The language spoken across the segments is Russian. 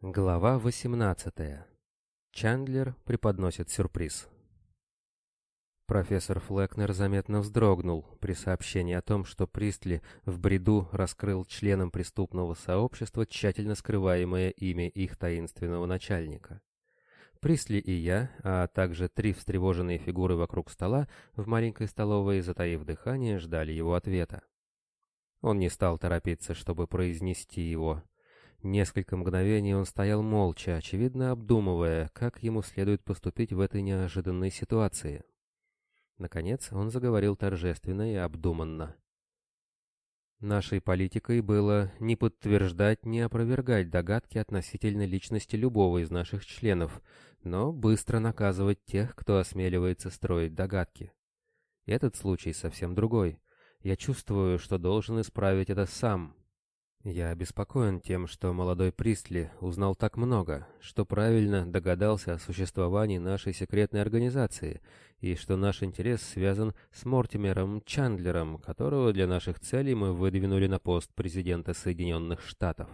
Глава 18. Чандлер преподносит сюрприз. Профессор Флекнер заметно вздрогнул при сообщении о том, что Пристли в бреду раскрыл членам преступного сообщества тщательно скрываемое имя их таинственного начальника. Пристли и я, а также три встревоженные фигуры вокруг стола в маленькой столовой, затаив дыхание, ждали его ответа. Он не стал торопиться, чтобы произнести его, Несколько мгновений он стоял молча, очевидно обдумывая, как ему следует поступить в этой неожиданной ситуации. Наконец он заговорил торжественно и обдуманно. Нашей политикой было не подтверждать, не опровергать догадки относительно личности любого из наших членов, но быстро наказывать тех, кто осмеливается строить догадки. Этот случай совсем другой. Я чувствую, что должен исправить это сам, я обеспокоен тем, что молодой Пристли узнал так много, что правильно догадался о существовании нашей секретной организации и что наш интерес связан с Мортимером Чандлером, которого для наших целей мы выдвинули на пост президента Соединенных Штатов.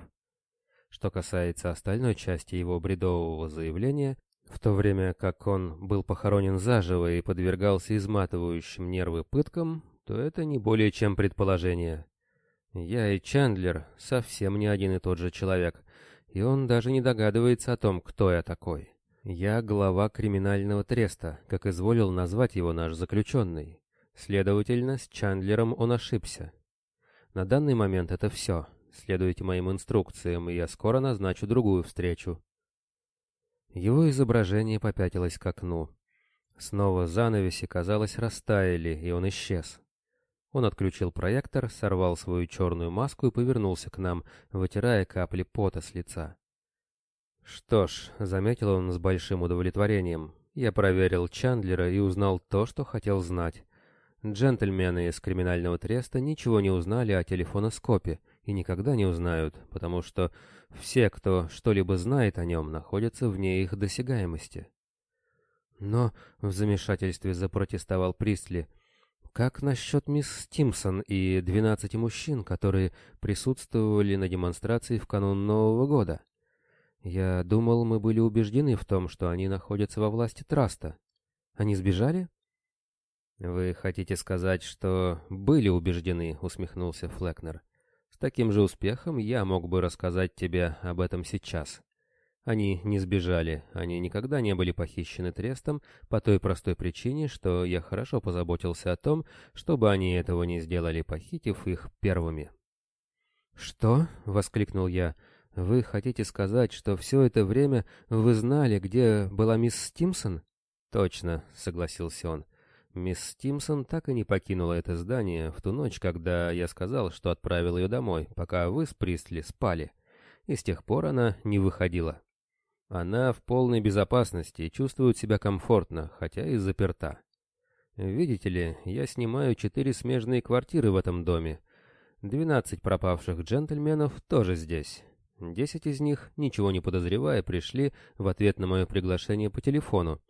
Что касается остальной части его бредового заявления, в то время как он был похоронен заживо и подвергался изматывающим нервы пыткам, то это не более чем предположение. Я и Чандлер совсем не один и тот же человек, и он даже не догадывается о том, кто я такой. Я глава криминального треста, как изволил назвать его наш заключенный. Следовательно, с Чандлером он ошибся. На данный момент это все. Следуйте моим инструкциям, и я скоро назначу другую встречу. Его изображение попятилось к окну. Снова занавеси, казалось, растаяли, и он исчез. Он отключил проектор, сорвал свою черную маску и повернулся к нам, вытирая капли пота с лица. «Что ж», — заметил он с большим удовлетворением, — «я проверил Чандлера и узнал то, что хотел знать. Джентльмены из криминального треста ничего не узнали о телефоноскопе и никогда не узнают, потому что все, кто что-либо знает о нем, находятся вне их досягаемости». «Но», — в замешательстве запротестовал Пристли, — как насчет мисс Стимсон и двенадцати мужчин, которые присутствовали на демонстрации в канун Нового года? Я думал, мы были убеждены в том, что они находятся во власти Траста. Они сбежали? Вы хотите сказать, что были убеждены, усмехнулся Флекнер. С таким же успехом я мог бы рассказать тебе об этом сейчас. Они не сбежали, они никогда не были похищены трестом по той простой причине, что я хорошо позаботился о том, чтобы они этого не сделали, похитив их первыми. «Что?» — воскликнул я. «Вы хотите сказать, что все это время вы знали, где была мисс Стимсон?» «Точно», — согласился он. Мисс Стимсон так и не покинула это здание в ту ночь, когда я сказал, что отправил ее домой, пока вы с Пристли спали, и с тех пор она не выходила. Она в полной безопасности и чувствует себя комфортно, хотя и заперта. Видите ли, я снимаю четыре смежные квартиры в этом доме. Двенадцать пропавших джентльменов тоже здесь. Десять из них, ничего не подозревая, пришли в ответ на мое приглашение по телефону,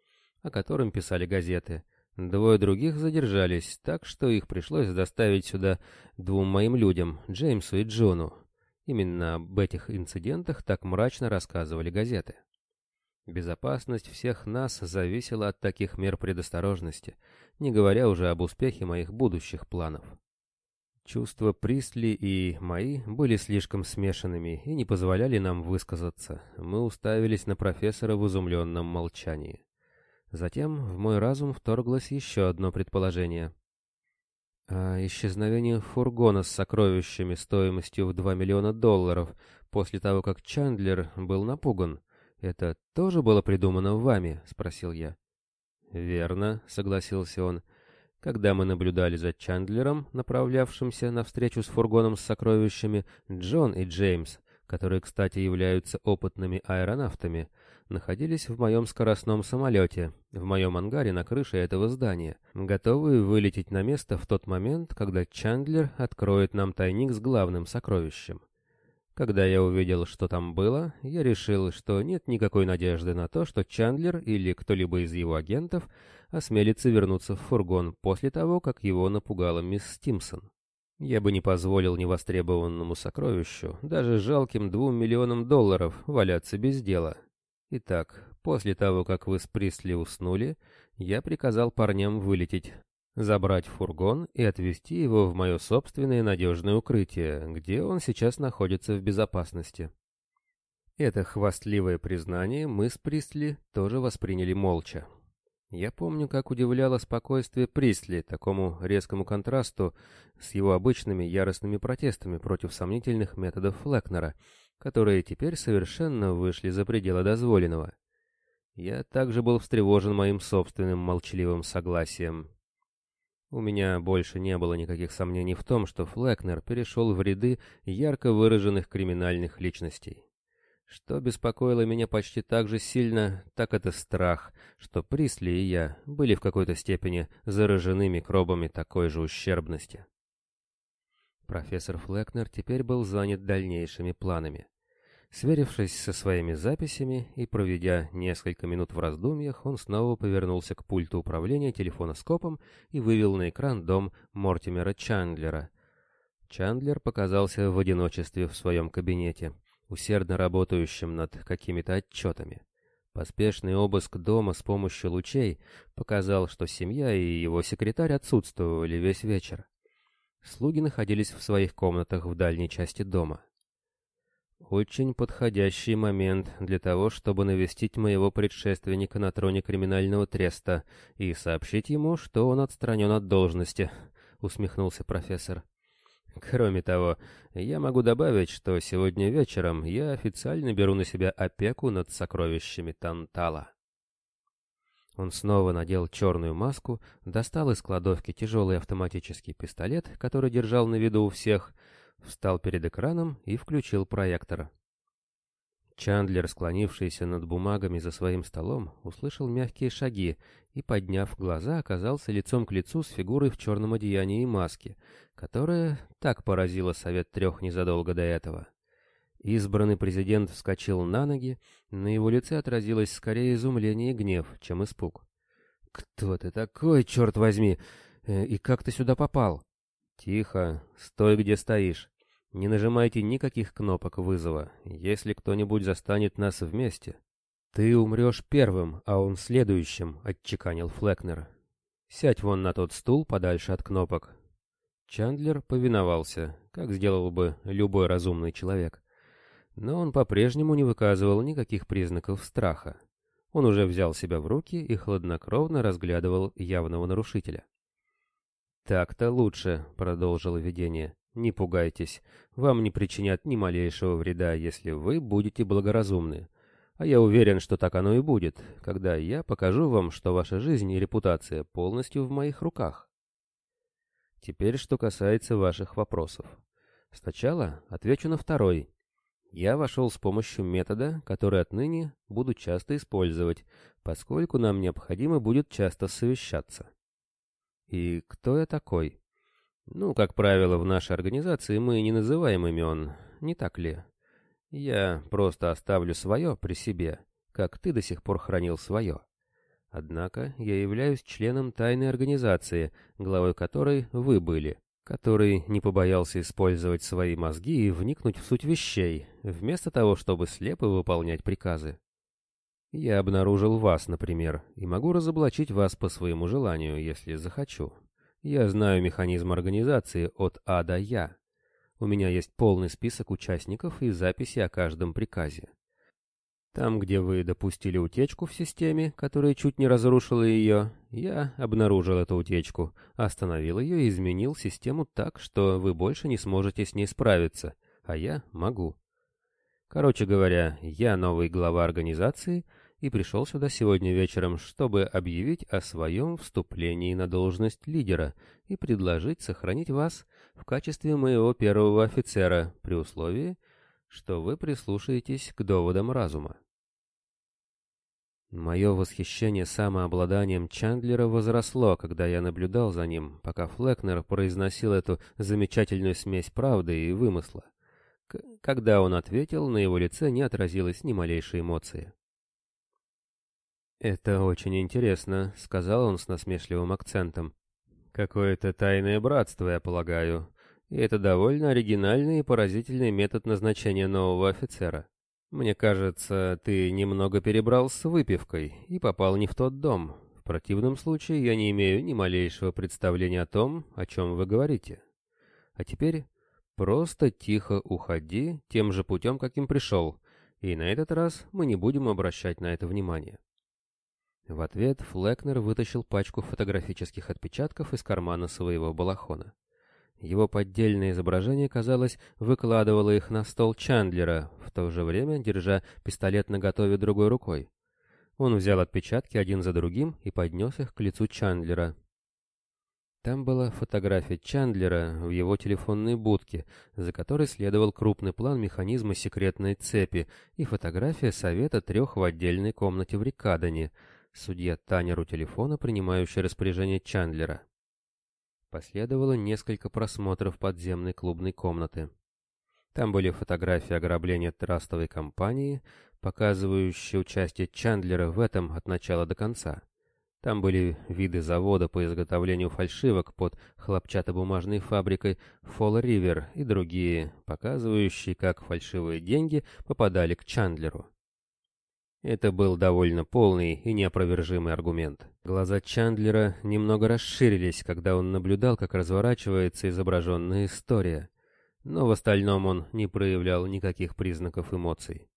о котором писали газеты. Двое других задержались, так что их пришлось доставить сюда двум моим людям, Джеймсу и Джону. Именно об этих инцидентах так мрачно рассказывали газеты. Безопасность всех нас зависела от таких мер предосторожности, не говоря уже об успехе моих будущих планов. Чувства Пристли и мои были слишком смешанными и не позволяли нам высказаться. Мы уставились на профессора в изумленном молчании. Затем в мой разум вторглось еще одно предположение. А исчезновение фургона с сокровищами стоимостью в 2 миллиона долларов после того, как Чандлер был напуган — «Это тоже было придумано вами?» — спросил я. «Верно», — согласился он. «Когда мы наблюдали за Чандлером, направлявшимся на встречу с фургоном с сокровищами, Джон и Джеймс, которые, кстати, являются опытными аэронавтами, находились в моем скоростном самолете, в моем ангаре на крыше этого здания, готовые вылететь на место в тот момент, когда Чандлер откроет нам тайник с главным сокровищем. Когда я увидел, что там было, я решил, что нет никакой надежды на то, что Чандлер или кто-либо из его агентов осмелится вернуться в фургон после того, как его напугала мисс Стимсон. Я бы не позволил невостребованному сокровищу, даже жалким двум миллионам долларов, валяться без дела. Итак, после того, как вы с Присли уснули, я приказал парням вылететь, забрать фургон и отвезти его в мое собственное надежное укрытие, где он сейчас находится в безопасности. Это хвастливое признание мы с Присли тоже восприняли молча. Я помню, как удивляло спокойствие Присли такому резкому контрасту с его обычными яростными протестами против сомнительных методов Флекнера, которые теперь совершенно вышли за пределы дозволенного. Я также был встревожен моим собственным молчаливым согласием. У меня больше не было никаких сомнений в том, что Флекнер перешел в ряды ярко выраженных криминальных личностей. Что беспокоило меня почти так же сильно, так это страх, что Присли и я были в какой-то степени заражены микробами такой же ущербности. Профессор Флекнер теперь был занят дальнейшими планами. Сверившись со своими записями и проведя несколько минут в раздумьях, он снова повернулся к пульту управления телефоноскопом и вывел на экран дом Мортимера Чандлера. Чандлер показался в одиночестве в своем кабинете усердно работающим над какими-то отчетами. Поспешный обыск дома с помощью лучей показал, что семья и его секретарь отсутствовали весь вечер. Слуги находились в своих комнатах в дальней части дома. Очень подходящий момент для того, чтобы навестить моего предшественника на троне криминального треста и сообщить ему, что он отстранен от должности, усмехнулся профессор. Кроме того, я могу добавить, что сегодня вечером я официально беру на себя опеку над сокровищами Тантала. Он снова надел черную маску, достал из кладовки тяжелый автоматический пистолет, который держал на виду у всех, встал перед экраном и включил проектор. Чандлер, склонившийся над бумагами за своим столом, услышал мягкие шаги и, подняв глаза, оказался лицом к лицу с фигурой в черном одеянии и маске, которая так поразила Совет Трех незадолго до этого. Избранный президент вскочил на ноги, на его лице отразилось скорее изумление и гнев, чем испуг. «Кто ты такой, черт возьми? Э, и как ты сюда попал?» «Тихо, стой, где стоишь. Не нажимайте никаких кнопок вызова, если кто-нибудь застанет нас вместе. Ты умрешь первым, а он следующим, отчеканил Флекнер. Сядь вон на тот стул подальше от кнопок. Чандлер повиновался, как сделал бы любой разумный человек. Но он по-прежнему не выказывал никаких признаков страха. Он уже взял себя в руки и хладнокровно разглядывал явного нарушителя. «Так-то лучше», — продолжило видение. Не пугайтесь, вам не причинят ни малейшего вреда, если вы будете благоразумны. А я уверен, что так оно и будет, когда я покажу вам, что ваша жизнь и репутация полностью в моих руках. Теперь, что касается ваших вопросов. Сначала отвечу на второй. Я вошел с помощью метода, который отныне буду часто использовать, поскольку нам необходимо будет часто совещаться. И кто я такой? Ну, как правило, в нашей организации мы не называем имен, не так ли? Я просто оставлю свое при себе, как ты до сих пор хранил свое. Однако я являюсь членом тайной организации, главой которой вы были, который не побоялся использовать свои мозги и вникнуть в суть вещей, вместо того, чтобы слепо выполнять приказы. Я обнаружил вас, например, и могу разоблачить вас по своему желанию, если захочу. Я знаю механизм организации от А до Я. У меня есть полный список участников и записи о каждом приказе. Там, где вы допустили утечку в системе, которая чуть не разрушила ее, я обнаружил эту утечку, остановил ее и изменил систему так, что вы больше не сможете с ней справиться, а я могу. Короче говоря, я новый глава организации — и пришел сюда сегодня вечером, чтобы объявить о своем вступлении на должность лидера и предложить сохранить вас в качестве моего первого офицера при условии, что вы прислушаетесь к доводам разума. Мое восхищение самообладанием Чандлера возросло, когда я наблюдал за ним, пока Флекнер произносил эту замечательную смесь правды и вымысла. К когда он ответил, на его лице не отразилось ни малейшей эмоции. «Это очень интересно», — сказал он с насмешливым акцентом. «Какое-то тайное братство, я полагаю. И это довольно оригинальный и поразительный метод назначения нового офицера. Мне кажется, ты немного перебрал с выпивкой и попал не в тот дом. В противном случае я не имею ни малейшего представления о том, о чем вы говорите. А теперь просто тихо уходи тем же путем, каким пришел, и на этот раз мы не будем обращать на это внимание. В ответ Флекнер вытащил пачку фотографических отпечатков из кармана своего балахона. Его поддельное изображение, казалось, выкладывало их на стол Чандлера, в то же время держа пистолет наготове другой рукой. Он взял отпечатки один за другим и поднес их к лицу Чандлера. Там была фотография Чандлера в его телефонной будке, за которой следовал крупный план механизма секретной цепи и фотография совета трех в отдельной комнате в Рикадоне, судья Танеру телефона, принимающий распоряжение Чандлера. Последовало несколько просмотров подземной клубной комнаты. Там были фотографии ограбления трастовой компании, показывающие участие Чандлера в этом от начала до конца. Там были виды завода по изготовлению фальшивок под хлопчатобумажной фабрикой Fall River и другие, показывающие, как фальшивые деньги попадали к Чандлеру. Это был довольно полный и неопровержимый аргумент. Глаза Чандлера немного расширились, когда он наблюдал, как разворачивается изображенная история, но в остальном он не проявлял никаких признаков эмоций.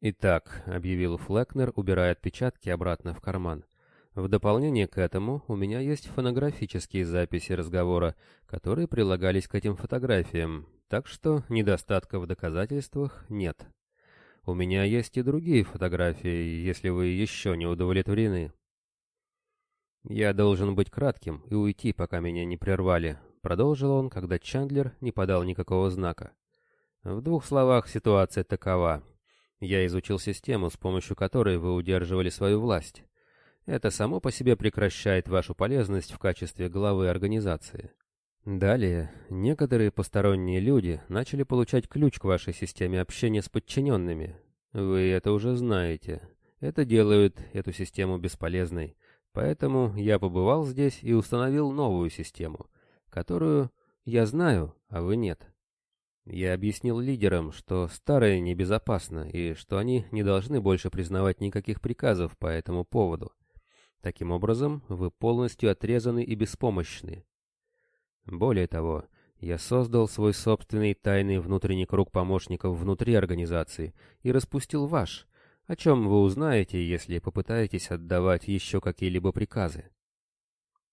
«Итак», — объявил Флекнер, убирая отпечатки обратно в карман, — «в дополнение к этому у меня есть фонографические записи разговора, которые прилагались к этим фотографиям, так что недостатков в доказательствах нет». У меня есть и другие фотографии, если вы еще не удовлетворены. Я должен быть кратким и уйти, пока меня не прервали, продолжил он, когда Чандлер не подал никакого знака. В двух словах ситуация такова. Я изучил систему, с помощью которой вы удерживали свою власть. Это само по себе прекращает вашу полезность в качестве главы организации. Далее, некоторые посторонние люди начали получать ключ к вашей системе общения с подчиненными. Вы это уже знаете. Это делает эту систему бесполезной. Поэтому я побывал здесь и установил новую систему, которую я знаю, а вы нет. Я объяснил лидерам, что старое небезопасно и что они не должны больше признавать никаких приказов по этому поводу. Таким образом, вы полностью отрезаны и беспомощны. Более того, я создал свой собственный тайный внутренний круг помощников внутри организации и распустил ваш, о чем вы узнаете, если попытаетесь отдавать еще какие-либо приказы.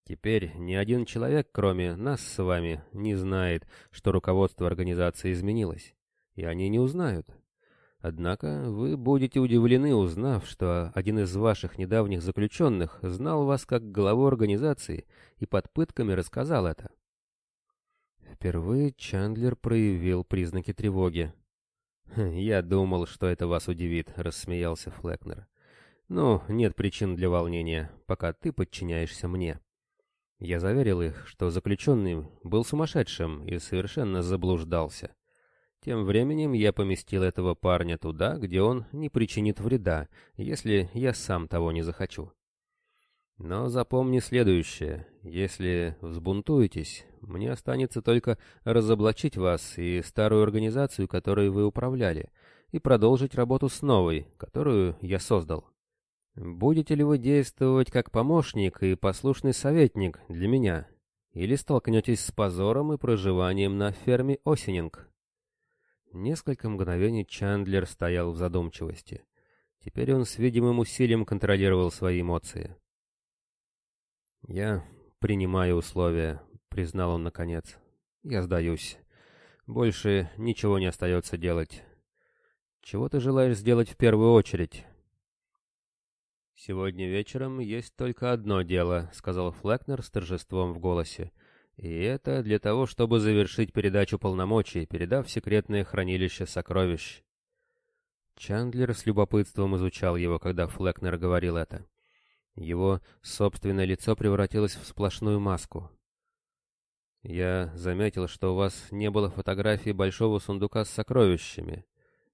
Теперь ни один человек, кроме нас с вами, не знает, что руководство организации изменилось, и они не узнают. Однако вы будете удивлены, узнав, что один из ваших недавних заключенных знал вас как главу организации и под пытками рассказал это. Впервые Чандлер проявил признаки тревоги. «Хм, «Я думал, что это вас удивит», — рассмеялся Флекнер. «Ну, нет причин для волнения, пока ты подчиняешься мне». Я заверил их, что заключенный был сумасшедшим и совершенно заблуждался. Тем временем я поместил этого парня туда, где он не причинит вреда, если я сам того не захочу. Но запомни следующее. Если взбунтуетесь, мне останется только разоблачить вас и старую организацию, которой вы управляли, и продолжить работу с новой, которую я создал. Будете ли вы действовать как помощник и послушный советник для меня, или столкнетесь с позором и проживанием на ферме Осенинг? Несколько мгновений Чандлер стоял в задумчивости. Теперь он с видимым усилием контролировал свои эмоции. «Я принимаю условия», — признал он наконец. «Я сдаюсь. Больше ничего не остается делать. Чего ты желаешь сделать в первую очередь?» «Сегодня вечером есть только одно дело», — сказал Флекнер с торжеством в голосе. «И это для того, чтобы завершить передачу полномочий, передав секретное хранилище сокровищ». Чандлер с любопытством изучал его, когда Флекнер говорил это. Его собственное лицо превратилось в сплошную маску. «Я заметил, что у вас не было фотографии большого сундука с сокровищами.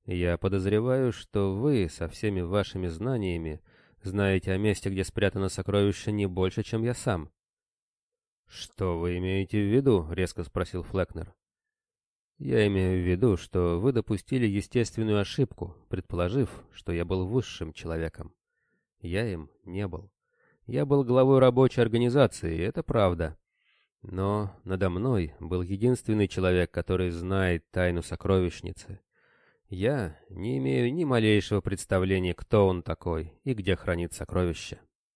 Я подозреваю, что вы со всеми вашими знаниями знаете о месте, где спрятано сокровище не больше, чем я сам». «Что вы имеете в виду?» — резко спросил Флекнер. «Я имею в виду, что вы допустили естественную ошибку, предположив, что я был высшим человеком. Я им не был. Я был главой рабочей организации, это правда. Но надо мной был единственный человек, который знает тайну сокровищницы. Я не имею ни малейшего представления, кто он такой и где хранит сокровища.